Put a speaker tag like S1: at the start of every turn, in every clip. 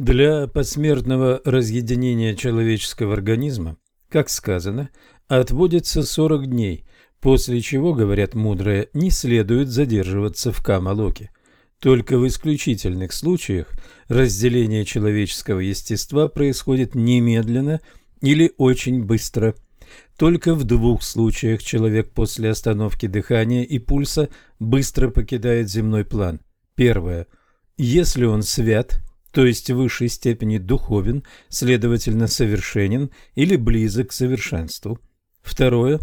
S1: Для посмертного разъединения человеческого организма, как сказано, отводится 40 дней, после чего, говорят мудрые, не следует задерживаться в Камалоке. Только в исключительных случаях разделение человеческого естества происходит немедленно или очень быстро. Только в двух случаях человек после остановки дыхания и пульса быстро покидает земной план. Первое. Если он свят, то есть в высшей степени духовен, следовательно совершенен или близок к совершенству. Второе.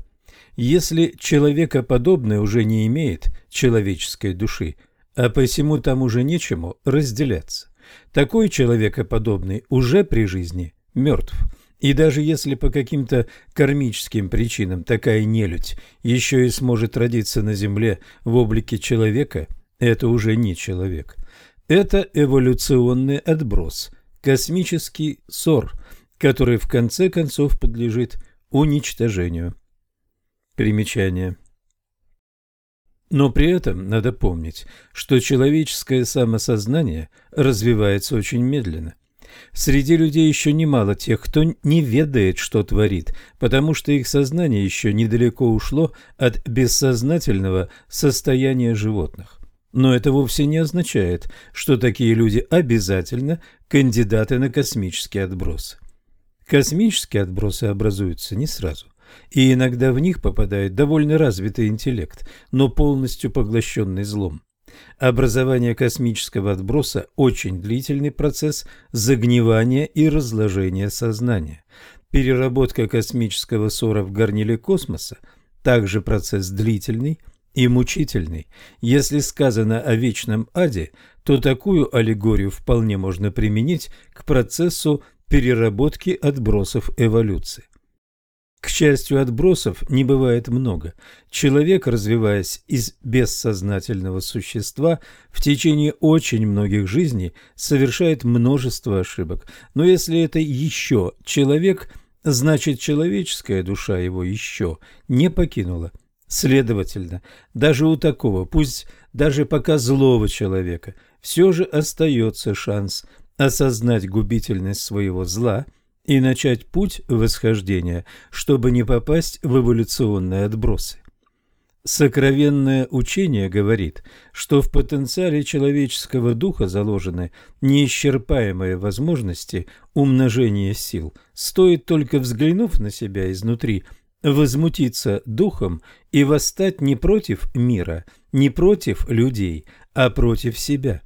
S1: Если человекоподобное уже не имеет человеческой души, а посему там уже нечему разделяться. Такой человекоподобный уже при жизни мертв. И даже если по каким-то кармическим причинам такая нелюдь еще и сможет родиться на земле в облике человека, это уже не человек. Это эволюционный отброс, космический ссор, который в конце концов подлежит уничтожению. Примечание. Но при этом надо помнить, что человеческое самосознание развивается очень медленно. Среди людей еще немало тех, кто не ведает, что творит, потому что их сознание еще недалеко ушло от бессознательного состояния животных. Но это вовсе не означает, что такие люди обязательно кандидаты на космические отбросы. Космические отбросы образуются не сразу и иногда в них попадает довольно развитый интеллект, но полностью поглощенный злом. Образование космического отброса – очень длительный процесс загнивания и разложения сознания. Переработка космического ссора в горниле космоса – также процесс длительный и мучительный. Если сказано о вечном аде, то такую аллегорию вполне можно применить к процессу переработки отбросов эволюции. К счастью, отбросов не бывает много. Человек, развиваясь из бессознательного существа, в течение очень многих жизней совершает множество ошибок. Но если это еще человек, значит человеческая душа его еще не покинула. Следовательно, даже у такого, пусть даже пока злого человека, все же остается шанс осознать губительность своего зла – и начать путь восхождения, чтобы не попасть в эволюционные отбросы. Сокровенное учение говорит, что в потенциале человеческого духа заложены неисчерпаемые возможности умножения сил. Стоит только взглянув на себя изнутри, возмутиться духом и восстать не против мира, не против людей, а против себя.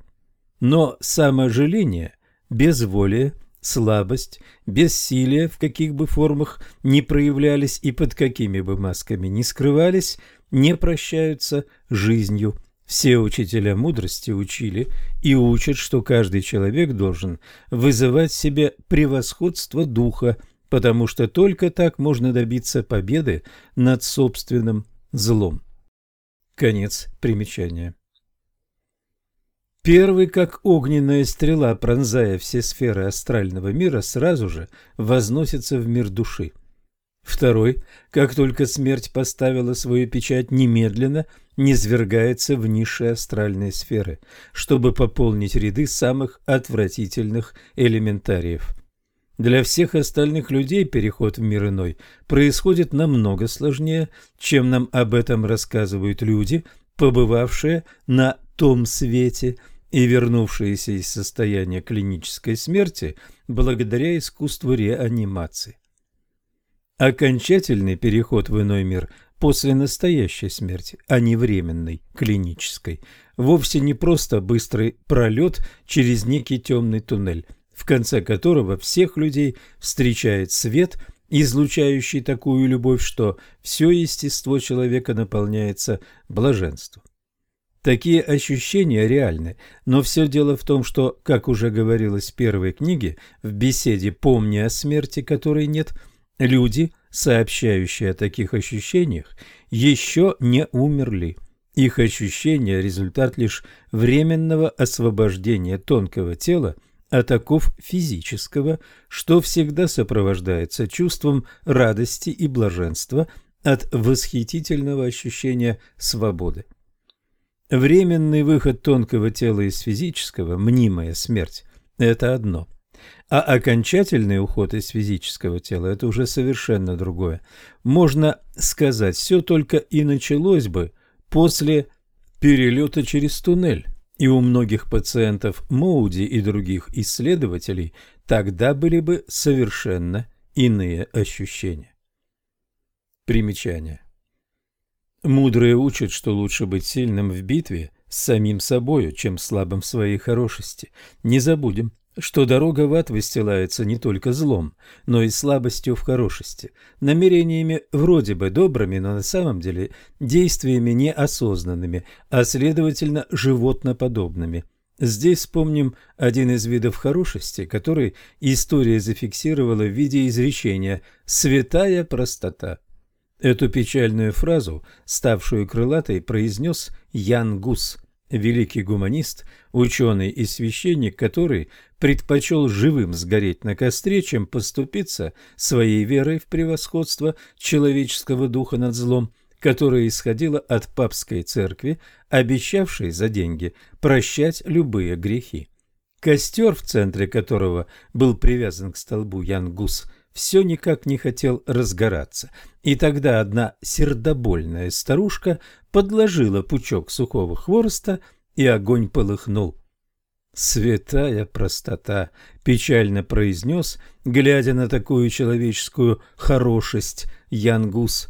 S1: Но саможаление, безволие – слабость, бессилие в каких бы формах не проявлялись и под какими бы масками не скрывались, не прощаются жизнью. Все учителя мудрости учили и учат, что каждый человек должен вызывать себе превосходство духа, потому что только так можно добиться победы над собственным злом. Конец примечания. Первый, как огненная стрела, пронзая все сферы астрального мира, сразу же возносится в мир души. Второй, как только смерть поставила свою печать, немедленно низвергается в низшие астральные сферы, чтобы пополнить ряды самых отвратительных элементариев. Для всех остальных людей переход в мир иной происходит намного сложнее, чем нам об этом рассказывают люди, побывавшие на том свете – и вернувшиеся из состояния клинической смерти благодаря искусству реанимации. Окончательный переход в иной мир после настоящей смерти, а не временной, клинической, вовсе не просто быстрый пролет через некий темный туннель, в конце которого всех людей встречает свет, излучающий такую любовь, что все естество человека наполняется блаженством. Такие ощущения реальны, но все дело в том, что, как уже говорилось в первой книге, в беседе «Помни о смерти, которой нет», люди, сообщающие о таких ощущениях, еще не умерли. Их ощущения – результат лишь временного освобождения тонкого тела от оков физического, что всегда сопровождается чувством радости и блаженства от восхитительного ощущения свободы. Временный выход тонкого тела из физического, мнимая смерть – это одно. А окончательный уход из физического тела – это уже совершенно другое. Можно сказать, все только и началось бы после перелета через туннель. И у многих пациентов Моуди и других исследователей тогда были бы совершенно иные ощущения. Примечание. Мудрые учат, что лучше быть сильным в битве с самим собою, чем слабым в своей хорошести. Не забудем, что дорога в ад выстилается не только злом, но и слабостью в хорошести, намерениями вроде бы добрыми, но на самом деле действиями неосознанными, а следовательно животноподобными. Здесь вспомним один из видов хорошести, который история зафиксировала в виде изречения «святая простота». Эту печальную фразу, ставшую крылатой, произнес Ян Гус, великий гуманист, ученый и священник, который предпочел живым сгореть на костре, чем поступиться своей верой в превосходство человеческого духа над злом, которое исходило от папской церкви, обещавшей за деньги прощать любые грехи. Костер, в центре которого был привязан к столбу Ян Гус, все никак не хотел разгораться, и тогда одна сердобольная старушка подложила пучок сухого хвороста, и огонь полыхнул. «Святая простота!» — печально произнес, глядя на такую человеческую хорошесть Янгус.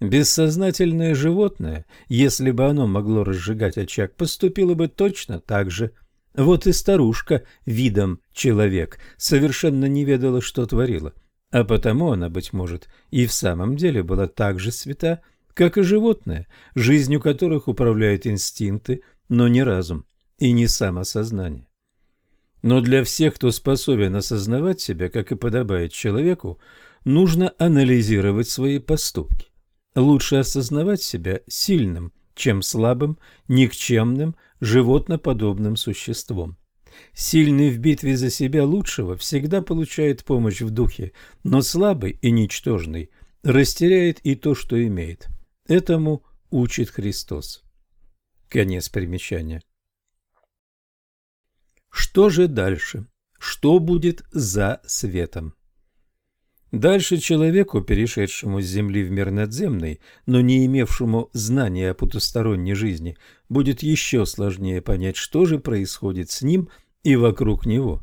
S1: Бессознательное животное, если бы оно могло разжигать очаг, поступило бы точно так же. Вот и старушка, видом человек, совершенно не ведала, что творила. А потому она, быть может, и в самом деле была так же свята, как и животное, жизнью которых управляют инстинкты, но не разум и не самосознание. Но для всех, кто способен осознавать себя, как и подобает человеку, нужно анализировать свои поступки. Лучше осознавать себя сильным, чем слабым, никчемным, животноподобным существом. Сильный в битве за себя лучшего всегда получает помощь в духе, но слабый и ничтожный растеряет и то, что имеет. Этому учит Христос. Конец примечания. Что же дальше? Что будет за светом? Дальше человеку, перешедшему с земли в мир надземный, но не имевшему знания о потусторонней жизни, будет еще сложнее понять, что же происходит с ним – и вокруг него.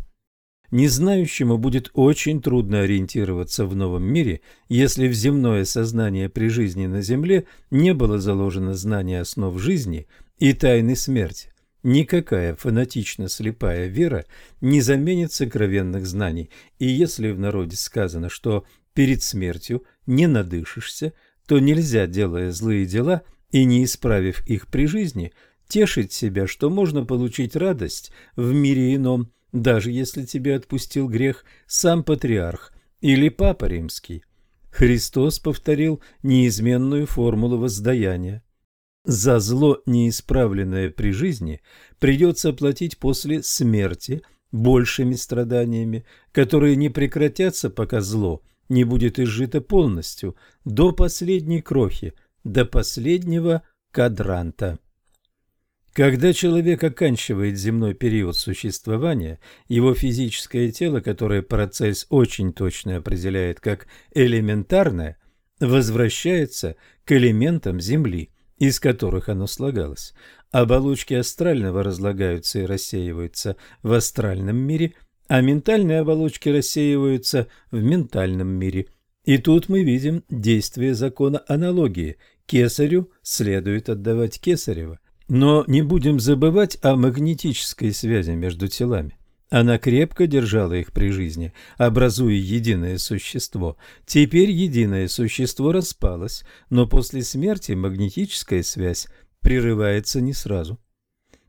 S1: Незнающему будет очень трудно ориентироваться в новом мире, если в земное сознание при жизни на Земле не было заложено знание основ жизни и тайны смерти. Никакая фанатично слепая вера не заменит сокровенных знаний, и если в народе сказано, что перед смертью не надышишься, то нельзя, делая злые дела и не исправив их при жизни, тешить себя, что можно получить радость в мире ином, даже если тебе отпустил грех сам патриарх или папа римский. Христос повторил неизменную формулу воздаяния. За зло, неисправленное при жизни, придется платить после смерти большими страданиями, которые не прекратятся, пока зло не будет изжито полностью, до последней крохи, до последнего кадранта. Когда человек оканчивает земной период существования, его физическое тело, которое Парацельс очень точно определяет как элементарное, возвращается к элементам Земли, из которых оно слагалось. Оболочки астрального разлагаются и рассеиваются в астральном мире, а ментальные оболочки рассеиваются в ментальном мире. И тут мы видим действие закона аналогии. Кесарю следует отдавать кесарева. Но не будем забывать о магнетической связи между телами. Она крепко держала их при жизни, образуя единое существо. Теперь единое существо распалось, но после смерти магнетическая связь прерывается не сразу.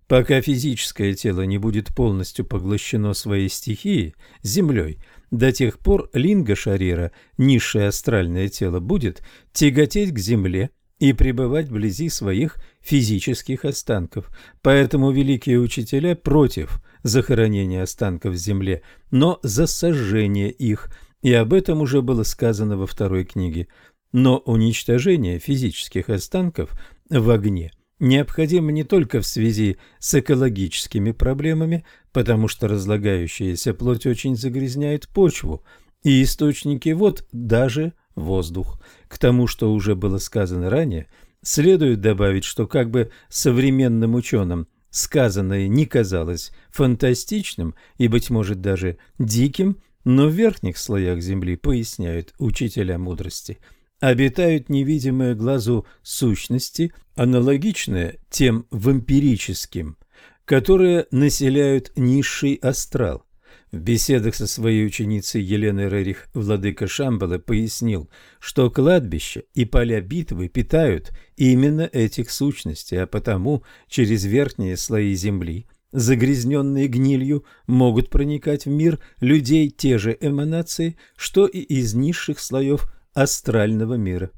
S1: Пока физическое тело не будет полностью поглощено своей стихией, землей, до тех пор линга шарира, низшее астральное тело, будет тяготеть к земле и пребывать вблизи своих физических останков. Поэтому великие учителя против захоронения останков в земле, но за сожжение их, и об этом уже было сказано во второй книге. Но уничтожение физических останков в огне необходимо не только в связи с экологическими проблемами, потому что разлагающаяся плоть очень загрязняет почву и источники вод, даже воздух. К тому, что уже было сказано ранее, следует добавить, что как бы современным ученым сказанное не казалось фантастичным и, быть может, даже диким, но в верхних слоях Земли, поясняют учителя мудрости – обитают невидимые глазу сущности, аналогичные тем вампирическим, которые населяют низший астрал. В беседах со своей ученицей Еленой Рерих владыка Шамбала пояснил, что кладбища и поля битвы питают именно этих сущностей, а потому через верхние слои земли, загрязненные гнилью, могут проникать в мир людей те же эманации, что и из низших слоев астрального мира.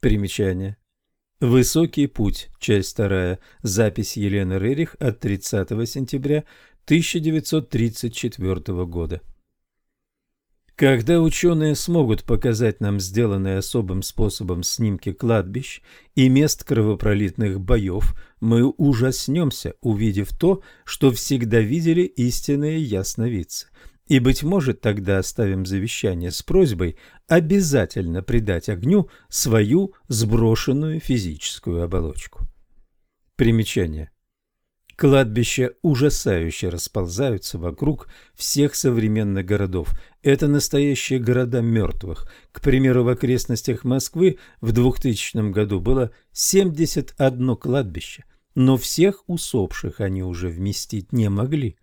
S1: Примечание. Высокий путь. Часть вторая. Запись Елены Рерих от 30 сентября 1934 года. Когда ученые смогут показать нам сделанные особым способом снимки кладбищ и мест кровопролитных боев, мы ужаснемся, увидев то, что всегда видели истинные ясновидцы – и, быть может, тогда оставим завещание с просьбой обязательно придать огню свою сброшенную физическую оболочку. Примечание. Кладбища ужасающе расползаются вокруг всех современных городов. Это настоящие города мертвых. К примеру, в окрестностях Москвы в 2000 году было 71 кладбище, но всех усопших они уже вместить не могли.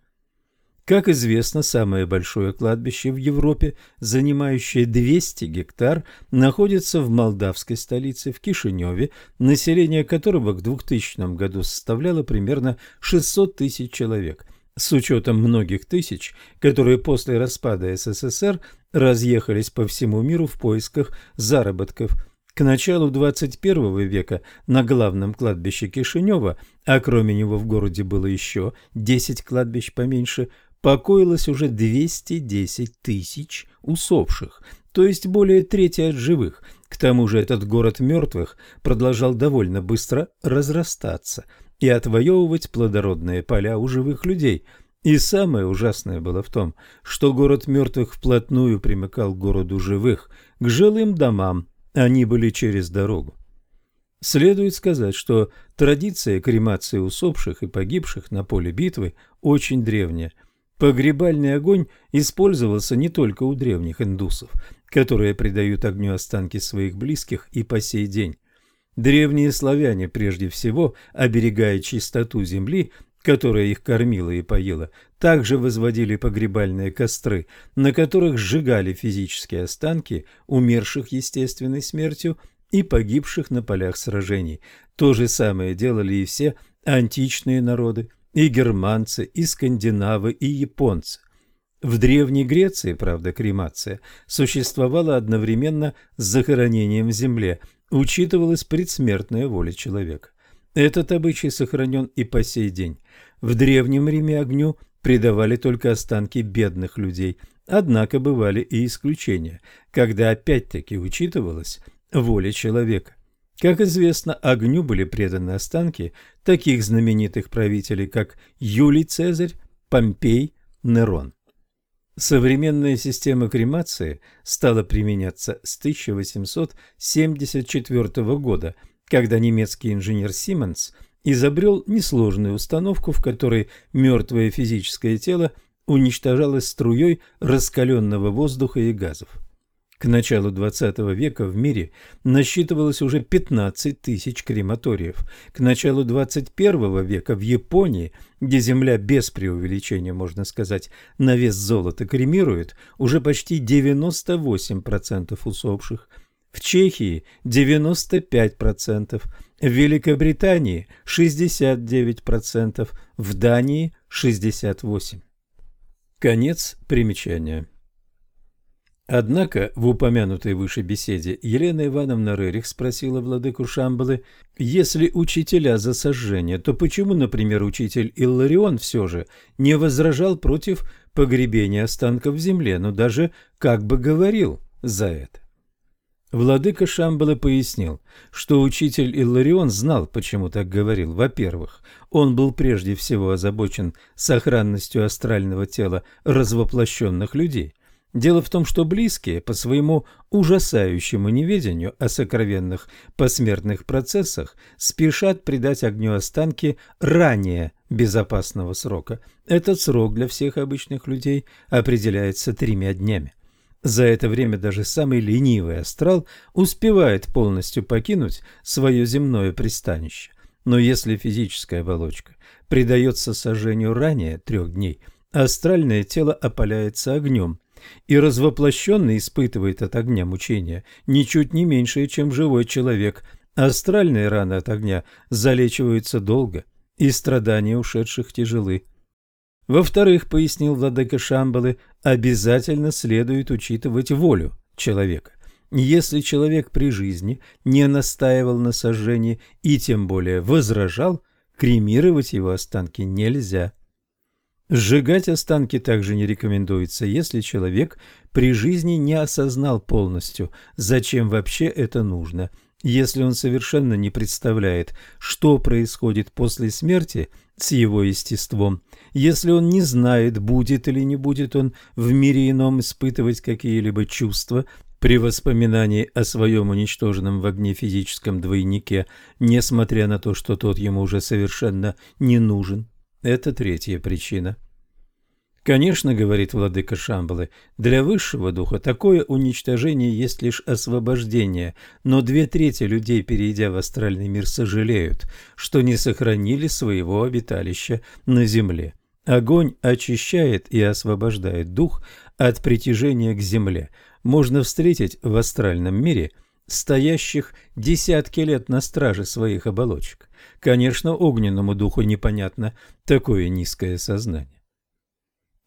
S1: Как известно, самое большое кладбище в Европе, занимающее 200 гектар, находится в молдавской столице, в Кишиневе, население которого к 2000 году составляло примерно 600 тысяч человек, с учетом многих тысяч, которые после распада СССР разъехались по всему миру в поисках заработков. К началу 21 века на главном кладбище Кишинева, а кроме него в городе было еще 10 кладбищ поменьше, покоилось уже 210 тысяч усопших, то есть более трети от живых. К тому же этот город мертвых продолжал довольно быстро разрастаться и отвоевывать плодородные поля у живых людей. И самое ужасное было в том, что город мертвых вплотную примыкал к городу живых, к жилым домам, они были через дорогу. Следует сказать, что традиция кремации усопших и погибших на поле битвы очень древняя – Погребальный огонь использовался не только у древних индусов, которые предают огню останки своих близких и по сей день. Древние славяне, прежде всего, оберегая чистоту земли, которая их кормила и поила, также возводили погребальные костры, на которых сжигали физические останки умерших естественной смертью и погибших на полях сражений. То же самое делали и все античные народы – и германцы, и скандинавы, и японцы. В Древней Греции, правда, кремация существовала одновременно с захоронением в земле, учитывалась предсмертная воля человека. Этот обычай сохранен и по сей день. В Древнем Риме огню предавали только останки бедных людей, однако бывали и исключения, когда опять-таки учитывалась воля человека. Как известно, огню были преданы останки таких знаменитых правителей, как Юлий Цезарь, Помпей, Нерон. Современная система кремации стала применяться с 1874 года, когда немецкий инженер Сименс изобрел несложную установку, в которой мертвое физическое тело уничтожалось струей раскаленного воздуха и газов. К началу XX века в мире насчитывалось уже 15 тысяч крематориев. К началу XXI века в Японии, где земля без преувеличения, можно сказать, на вес золота кремирует, уже почти 98% усопших. В Чехии 95%, в Великобритании 69%, в Дании 68%. Конец примечания. Однако в упомянутой выше беседе Елена Ивановна Рерих спросила владыку Шамбалы, если учителя за сожжение, то почему, например, учитель Илларион все же не возражал против погребения останков в земле, но даже как бы говорил за это? Владыка Шамбала пояснил, что учитель Илларион знал, почему так говорил. Во-первых, он был прежде всего озабочен сохранностью астрального тела развоплощенных людей. Дело в том, что близкие по своему ужасающему неведению о сокровенных посмертных процессах спешат придать огню останки ранее безопасного срока. Этот срок для всех обычных людей определяется тремя днями. За это время даже самый ленивый астрал успевает полностью покинуть свое земное пристанище. Но если физическая оболочка придается сожжению ранее трех дней, астральное тело опаляется огнем, и развоплощенный испытывает от огня мучения ничуть не меньшее, чем живой человек. Астральные раны от огня залечиваются долго, и страдания ушедших тяжелы. Во-вторых, пояснил владыка Шамбалы, обязательно следует учитывать волю человека. Если человек при жизни не настаивал на сожжении и тем более возражал, кремировать его останки нельзя. Сжигать останки также не рекомендуется, если человек при жизни не осознал полностью, зачем вообще это нужно. Если он совершенно не представляет, что происходит после смерти с его естеством, если он не знает, будет или не будет он в мире ином испытывать какие-либо чувства при воспоминании о своем уничтоженном в огне физическом двойнике, несмотря на то, что тот ему уже совершенно не нужен. Это третья причина. Конечно, говорит владыка Шамбалы, для высшего духа такое уничтожение есть лишь освобождение, но две трети людей, перейдя в астральный мир, сожалеют, что не сохранили своего обиталища на земле. Огонь очищает и освобождает дух от притяжения к земле. Можно встретить в астральном мире стоящих десятки лет на страже своих оболочек. Конечно, огненному духу непонятно такое низкое сознание.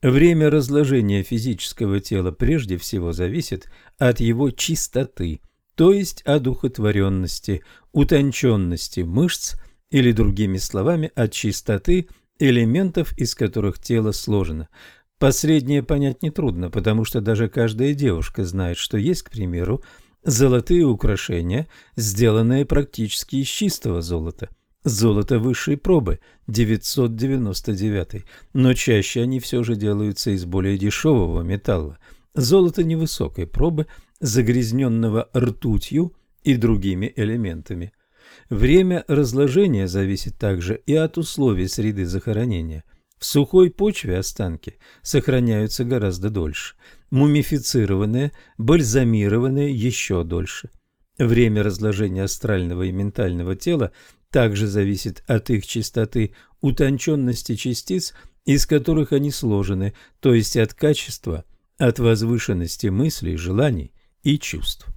S1: Время разложения физического тела прежде всего зависит от его чистоты, то есть одухотворенности, утонченности мышц или, другими словами, от чистоты элементов, из которых тело сложено. Последнее понять нетрудно, потому что даже каждая девушка знает, что есть, к примеру, золотые украшения, сделанные практически из чистого золота – Золото высшей пробы 999, но чаще они все же делаются из более дешевого металла. Золото невысокой пробы, загрязненного ртутью и другими элементами. Время разложения зависит также и от условий среды захоронения. В сухой почве останки сохраняются гораздо дольше, мумифицированные, бальзамированные еще дольше. Время разложения астрального и ментального тела также зависит от их чистоты, утонченности частиц, из которых они сложены, то есть от качества, от возвышенности мыслей, желаний и чувств.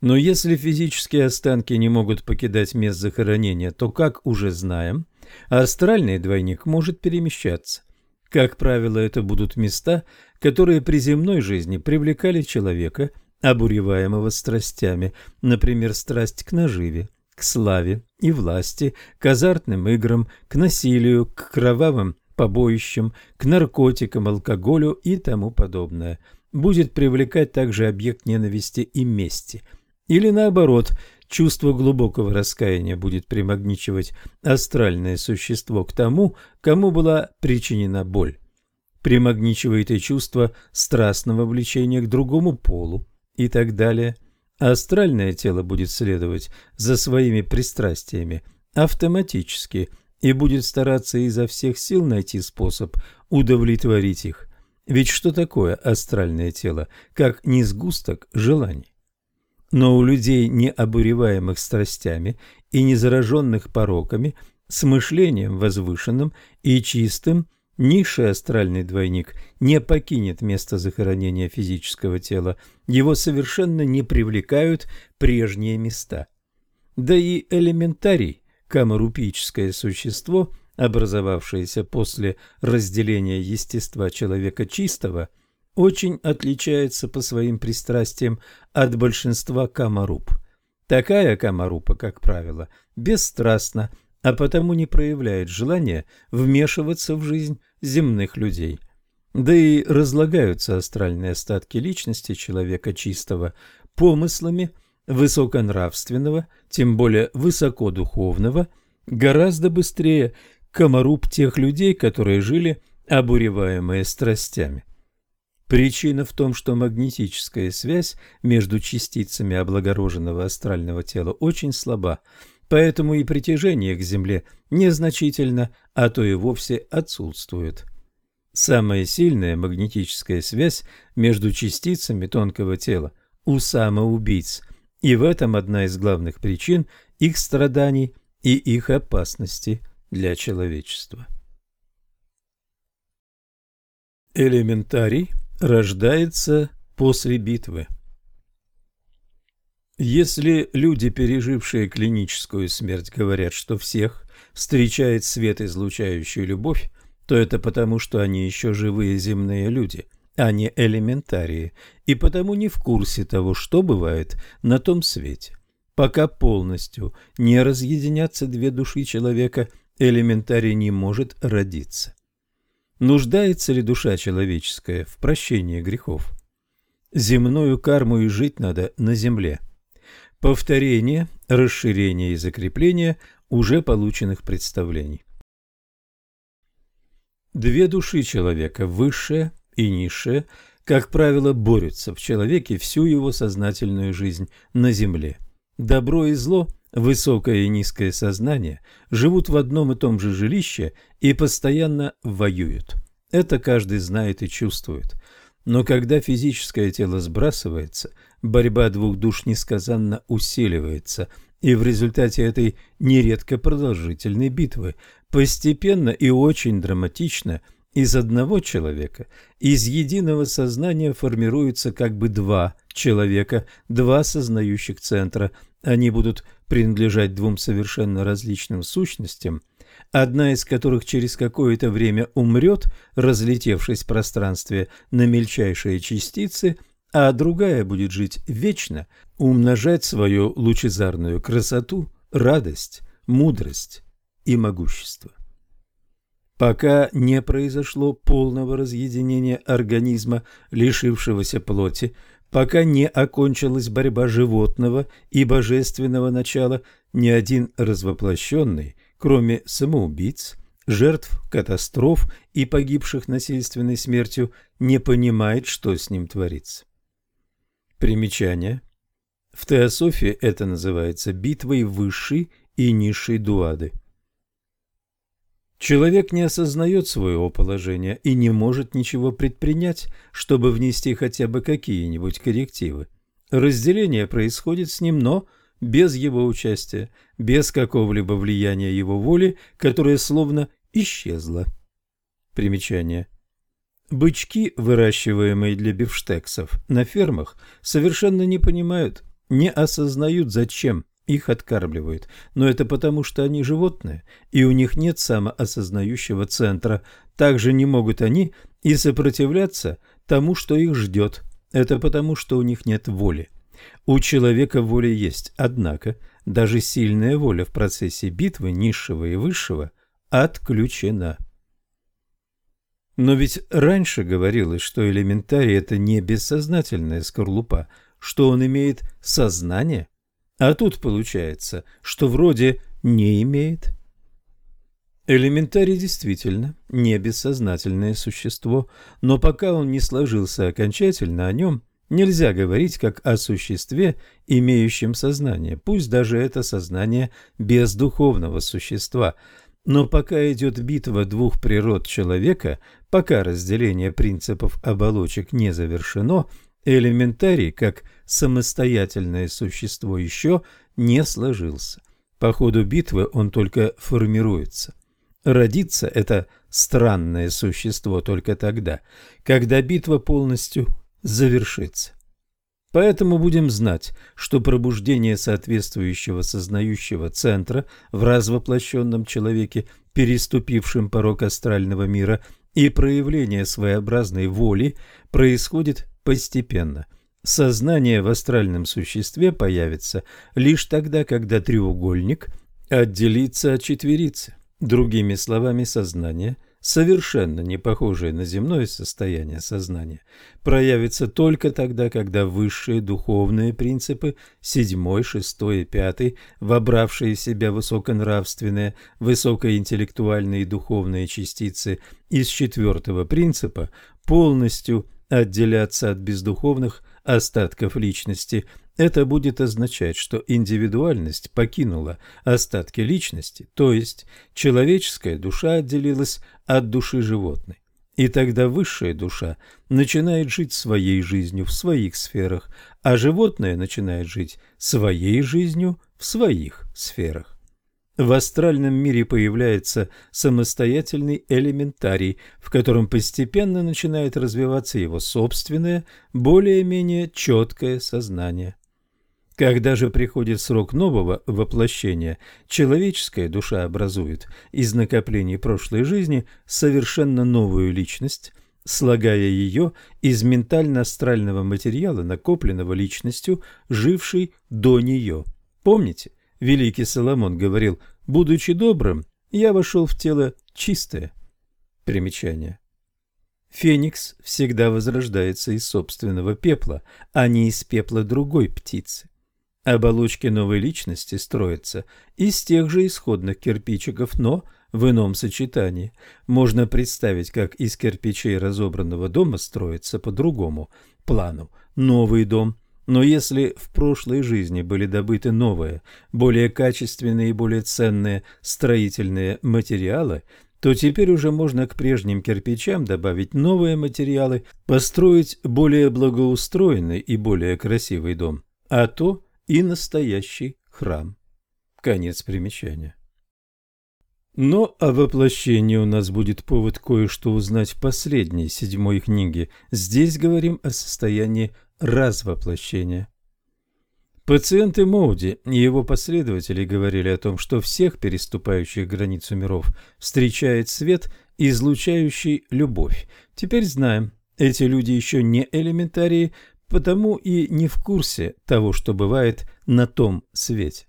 S1: Но если физические останки не могут покидать мест захоронения, то, как уже знаем, астральный двойник может перемещаться. Как правило, это будут места, которые при земной жизни привлекали человека, обуреваемого страстями, например, страсть к наживе, к славе и власти, к азартным играм, к насилию, к кровавым побоищам, к наркотикам, алкоголю и тому подобное. Будет привлекать также объект ненависти и мести. Или наоборот, чувство глубокого раскаяния будет примагничивать астральное существо к тому, кому была причинена боль. Примагничивает и чувство страстного влечения к другому полу и так далее – Астральное тело будет следовать за своими пристрастиями автоматически и будет стараться изо всех сил найти способ удовлетворить их. Ведь что такое астральное тело, как не сгусток желаний? Но у людей, не обуреваемых страстями и не зараженных пороками, с мышлением возвышенным и чистым, Низший астральный двойник не покинет место захоронения физического тела, его совершенно не привлекают прежние места. Да и элементарий, камарупическое существо, образовавшееся после разделения естества человека чистого, очень отличается по своим пристрастиям от большинства камаруп. Такая камарупа, как правило, бесстрастна, а потому не проявляет желания вмешиваться в жизнь земных людей. Да и разлагаются астральные остатки личности человека чистого помыслами высоконравственного, тем более высокодуховного, гораздо быстрее комаруб тех людей, которые жили обуреваемые страстями. Причина в том, что магнетическая связь между частицами облагороженного астрального тела очень слаба, поэтому и притяжение к Земле незначительно, а то и вовсе отсутствует. Самая сильная магнетическая связь между частицами тонкого тела у самоубийц, и в этом одна из главных причин их страданий и их опасности для человечества. Элементарий рождается после битвы. Если люди, пережившие клиническую смерть, говорят, что всех встречает свет, излучающий любовь, то это потому, что они еще живые земные люди, а не элементарии, и потому не в курсе того, что бывает на том свете. Пока полностью не разъединятся две души человека, элементарий не может родиться. Нуждается ли душа человеческая в прощении грехов? Земную карму и жить надо на земле. Повторение, расширение и закрепление уже полученных представлений. Две души человека, высшая и низшая, как правило, борются в человеке всю его сознательную жизнь на земле. Добро и зло Высокое и низкое сознание живут в одном и том же жилище и постоянно воюют. Это каждый знает и чувствует. Но когда физическое тело сбрасывается, борьба двух душ несказанно усиливается, и в результате этой нередко продолжительной битвы постепенно и очень драматично из одного человека, из единого сознания формируются как бы два человека, два сознающих центра. Они будут принадлежать двум совершенно различным сущностям, одна из которых через какое-то время умрет, разлетевшись в пространстве на мельчайшие частицы, а другая будет жить вечно, умножать свою лучезарную красоту, радость, мудрость и могущество. Пока не произошло полного разъединения организма, лишившегося плоти, Пока не окончилась борьба животного и божественного начала, ни один развоплощенный, кроме самоубийц, жертв катастроф и погибших насильственной смертью, не понимает, что с ним творится. Примечание. В теософии это называется битвой высшей и низшей дуады. Человек не осознает своего положения и не может ничего предпринять, чтобы внести хотя бы какие-нибудь коррективы. Разделение происходит с ним, но без его участия, без какого-либо влияния его воли, которое словно исчезло. Примечание. Бычки, выращиваемые для бифштексов на фермах, совершенно не понимают, не осознают, зачем их откармливают, но это потому, что они животные, и у них нет самоосознающего центра. Также не могут они и сопротивляться тому, что их ждет. Это потому, что у них нет воли. У человека воля есть, однако даже сильная воля в процессе битвы низшего и высшего отключена. Но ведь раньше говорилось, что элементарий – это не бессознательная скорлупа, что он имеет сознание – а тут получается, что вроде не имеет. Элементарий действительно не бессознательное существо, но пока он не сложился окончательно о нем, нельзя говорить как о существе, имеющем сознание, пусть даже это сознание без духовного существа. Но пока идет битва двух природ человека, пока разделение принципов оболочек не завершено – Элементарий, как самостоятельное существо, еще не сложился. По ходу битвы он только формируется. Родиться это странное существо только тогда, когда битва полностью завершится. Поэтому будем знать, что пробуждение соответствующего сознающего центра в развоплощенном человеке, переступившем порог астрального мира, и проявление своеобразной воли происходит постепенно. Сознание в астральном существе появится лишь тогда, когда треугольник отделится от четверицы. Другими словами, сознание совершенно не похожее на земное состояние сознания, проявится только тогда, когда высшие духовные принципы, седьмой, шестой и пятый, вобравшие в себя высоконравственные, высокоинтеллектуальные и духовные частицы из четвертого принципа, полностью отделятся от бездуховных остатков личности это будет означать, что индивидуальность покинула остатки личности, то есть человеческая душа отделилась от души животной. И тогда высшая душа начинает жить своей жизнью в своих сферах, а животное начинает жить своей жизнью в своих сферах. В астральном мире появляется самостоятельный элементарий, в котором постепенно начинает развиваться его собственное, более-менее четкое сознание. Когда же приходит срок нового воплощения, человеческая душа образует из накоплений прошлой жизни совершенно новую личность, слагая ее из ментально-астрального материала, накопленного личностью, жившей до нее. Помните, великий Соломон говорил, «Будучи добрым, я вошел в тело чистое». Примечание. Феникс всегда возрождается из собственного пепла, а не из пепла другой птицы. Оболочки новой личности строятся из тех же исходных кирпичиков, но в ином сочетании. Можно представить, как из кирпичей разобранного дома строится по другому плану новый дом. Но если в прошлой жизни были добыты новые, более качественные и более ценные строительные материалы, то теперь уже можно к прежним кирпичам добавить новые материалы, построить более благоустроенный и более красивый дом. А то и настоящий храм. Конец примечания. Но о воплощении у нас будет повод кое-что узнать в последней, седьмой книге. Здесь говорим о состоянии развоплощения. Пациенты Моуди и его последователи говорили о том, что всех переступающих границу миров встречает свет, излучающий любовь. Теперь знаем, эти люди еще не элементарии, потому и не в курсе того, что бывает на том свете.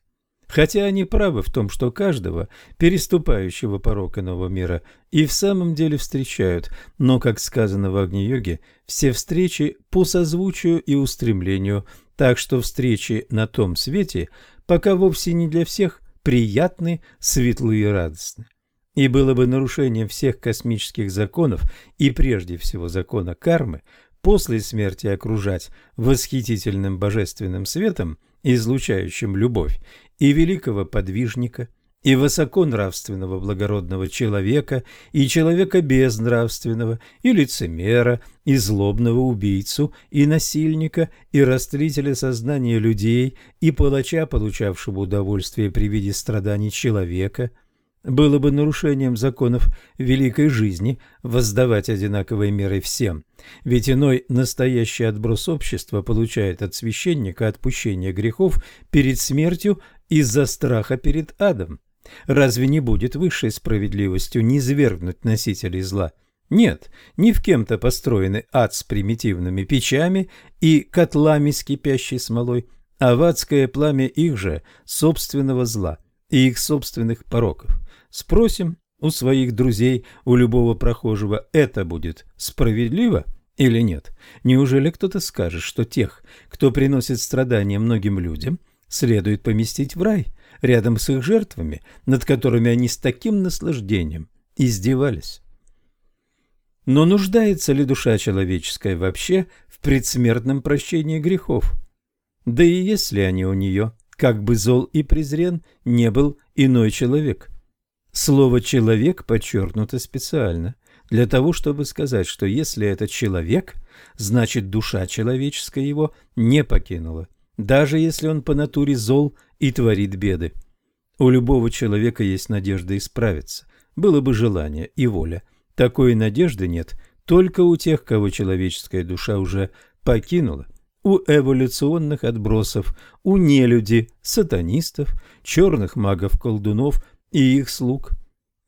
S1: Хотя они правы в том, что каждого, переступающего порог иного мира, и в самом деле встречают, но, как сказано в Агни-йоге, все встречи по созвучию и устремлению, так что встречи на том свете пока вовсе не для всех приятны, светлые и радостны. И было бы нарушением всех космических законов и прежде всего закона кармы после смерти окружать восхитительным божественным светом, излучающим любовь, и великого подвижника, и высоконравственного благородного человека, и человека безнравственного, и лицемера, и злобного убийцу, и насильника, и растлителя сознания людей, и палача, получавшего удовольствие при виде страданий человека – было бы нарушением законов великой жизни воздавать одинаковой мерой всем, ведь иной настоящий отброс общества получает от священника отпущение грехов перед смертью из-за страха перед адом. Разве не будет высшей справедливостью низвергнуть носителей зла? Нет, ни в кем-то построенный ад с примитивными печами и котлами с кипящей смолой, а в адское пламя их же собственного зла и их собственных пороков. Спросим у своих друзей, у любого прохожего, это будет справедливо или нет? Неужели кто-то скажет, что тех, кто приносит страдания многим людям, следует поместить в рай, рядом с их жертвами, над которыми они с таким наслаждением издевались? Но нуждается ли душа человеческая вообще в предсмертном прощении грехов? Да и если они у нее, как бы зол и презрен не был иной человек – Слово «человек» подчеркнуто специально, для того, чтобы сказать, что если это человек, значит душа человеческая его не покинула, даже если он по натуре зол и творит беды. У любого человека есть надежда исправиться, было бы желание и воля. Такой надежды нет только у тех, кого человеческая душа уже покинула у эволюционных отбросов, у нелюди, сатанистов, черных магов-колдунов и их слуг.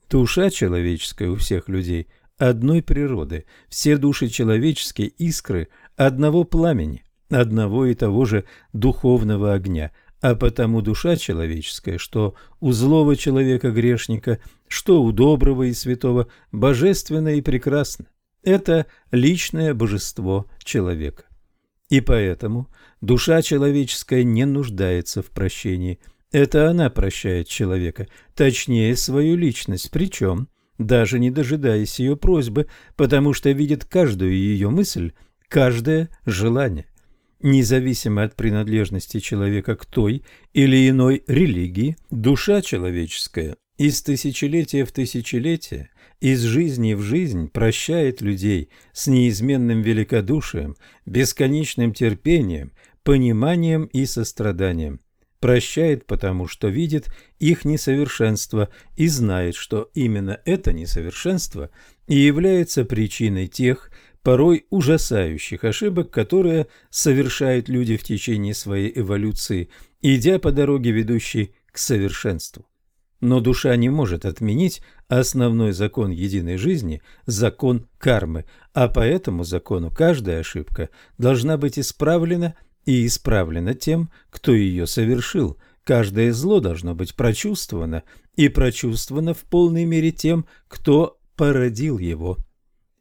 S1: Душа человеческая у всех людей одной природы, все души человеческие искры одного пламени, одного и того же духовного огня, а потому душа человеческая, что у злого человека-грешника, что у доброго и святого, божественно и прекрасно. Это личное божество человека. И поэтому душа человеческая не нуждается в прощении. Это она прощает человека, точнее свою личность, причем даже не дожидаясь ее просьбы, потому что видит каждую ее мысль, каждое желание. Независимо от принадлежности человека к той или иной религии, душа человеческая из тысячелетия в тысячелетие, из жизни в жизнь прощает людей с неизменным великодушием, бесконечным терпением, пониманием и состраданием. Прощает, потому что видит их несовершенство и знает, что именно это несовершенство и является причиной тех, порой ужасающих ошибок, которые совершают люди в течение своей эволюции, идя по дороге, ведущей к совершенству. Но душа не может отменить основной закон единой жизни – закон кармы, а по этому закону каждая ошибка должна быть исправлена и исправлена тем, кто ее совершил. Каждое зло должно быть прочувствовано и прочувствовано в полной мере тем, кто породил его.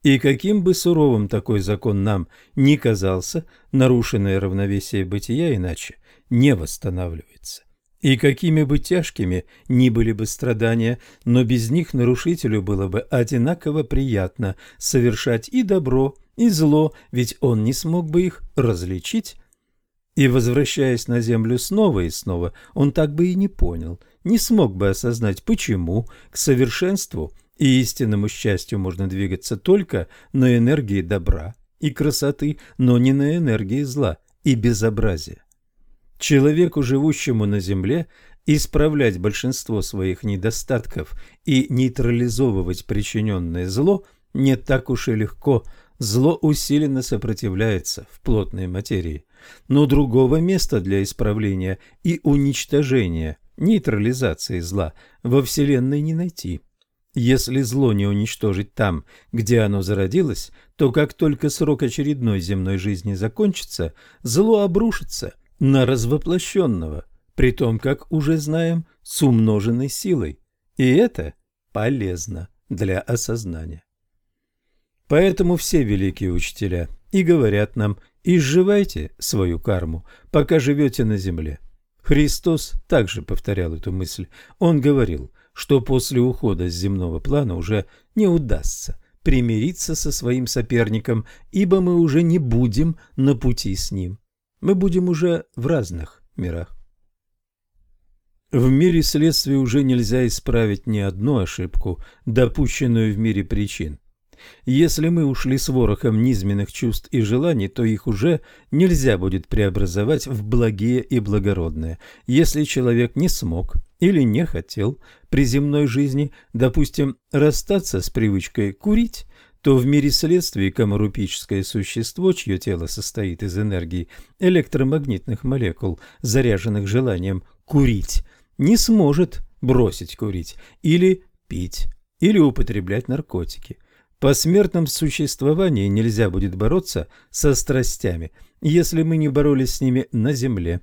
S1: И каким бы суровым такой закон нам ни казался, нарушенное равновесие бытия иначе не восстанавливается. И какими бы тяжкими ни были бы страдания, но без них нарушителю было бы одинаково приятно совершать и добро, и зло, ведь он не смог бы их различить. И, возвращаясь на землю снова и снова, он так бы и не понял, не смог бы осознать, почему к совершенству и истинному счастью можно двигаться только на энергии добра и красоты, но не на энергии зла и безобразия. Человеку, живущему на земле, исправлять большинство своих недостатков и нейтрализовывать причиненное зло не так уж и легко. Зло усиленно сопротивляется в плотной материи, но другого места для исправления и уничтожения, нейтрализации зла во Вселенной не найти. Если зло не уничтожить там, где оно зародилось, то как только срок очередной земной жизни закончится, зло обрушится на развоплощенного, при том, как уже знаем, с умноженной силой. И это полезно для осознания. Поэтому все великие учителя и говорят нам, изживайте свою карму, пока живете на земле. Христос также повторял эту мысль. Он говорил, что после ухода с земного плана уже не удастся примириться со своим соперником, ибо мы уже не будем на пути с ним. Мы будем уже в разных мирах. В мире следствия уже нельзя исправить ни одну ошибку, допущенную в мире причин. Если мы ушли с ворохом низменных чувств и желаний, то их уже нельзя будет преобразовать в благие и благородные. Если человек не смог или не хотел при земной жизни, допустим, расстаться с привычкой курить, то в мире следствий комарупическое существо, чье тело состоит из энергии электромагнитных молекул, заряженных желанием курить, не сможет бросить курить или пить, или употреблять наркотики – по смертном существовании нельзя будет бороться со страстями, если мы не боролись с ними на земле.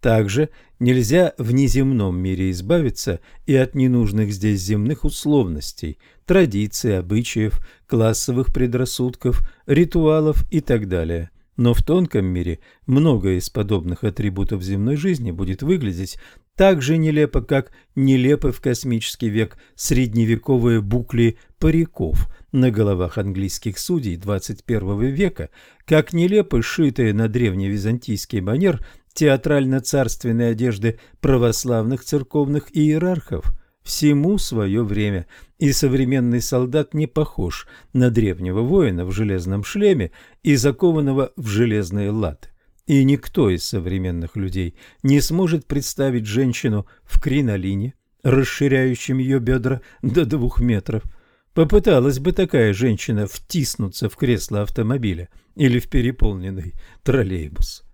S1: Также нельзя в неземном мире избавиться и от ненужных здесь земных условностей, традиций, обычаев, классовых предрассудков, ритуалов и так далее. Но в тонком мире многое из подобных атрибутов земной жизни будет выглядеть так же нелепо, как нелепы в космический век средневековые букли париков – на головах английских судей XXI века, как нелепо сшитые на древневизантийский манер театрально-царственные одежды православных церковных иерархов. Всему свое время, и современный солдат не похож на древнего воина в железном шлеме и закованного в железные латы. И никто из современных людей не сможет представить женщину в кринолине, расширяющем ее бедра до двух метров – Попыталась бы такая женщина втиснуться в кресло автомобиля или в переполненный троллейбус.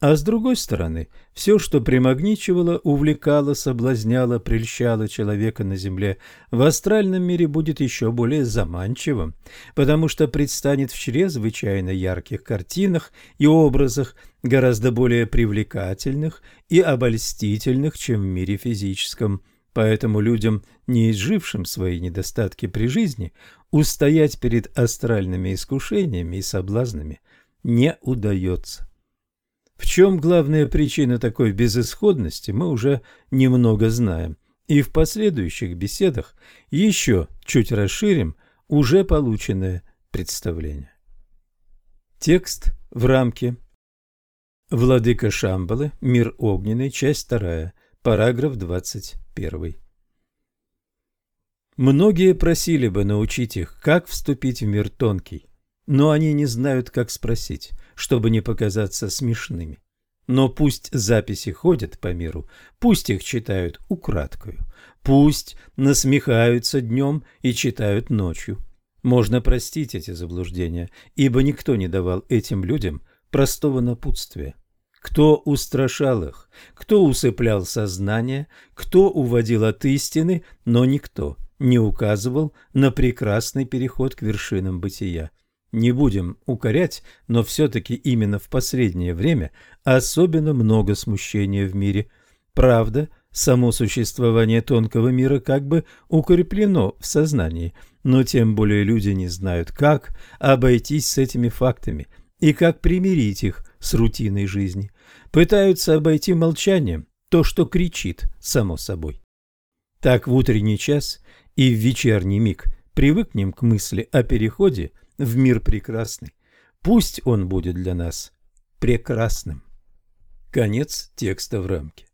S1: А с другой стороны, все, что примагничивало, увлекало, соблазняло, прельщало человека на земле, в астральном мире будет еще более заманчивым, потому что предстанет в чрезвычайно ярких картинах и образах, гораздо более привлекательных и обольстительных, чем в мире физическом. Поэтому людям, не изжившим свои недостатки при жизни, устоять перед астральными искушениями и соблазнами не удается. В чем главная причина такой безысходности, мы уже немного знаем, и в последующих беседах еще чуть расширим уже полученное представление. Текст в рамке. Владыка Шамбалы, Мир огненный, часть 2, параграф 21. Многие просили бы научить их, как вступить в мир тонкий, но они не знают, как спросить чтобы не показаться смешными. Но пусть записи ходят по миру, пусть их читают украдкою, пусть насмехаются днем и читают ночью. Можно простить эти заблуждения, ибо никто не давал этим людям простого напутствия. Кто устрашал их, кто усыплял сознание, кто уводил от истины, но никто не указывал на прекрасный переход к вершинам бытия. Не будем укорять, но все-таки именно в последнее время особенно много смущения в мире. Правда, само существование тонкого мира как бы укреплено в сознании, но тем более люди не знают, как обойтись с этими фактами и как примирить их с рутиной жизни. Пытаются обойти молчанием то, что кричит само собой. Так в утренний час и в вечерний миг привыкнем к мысли о переходе – в мир прекрасный. Пусть он будет для нас прекрасным. Конец текста в рамке.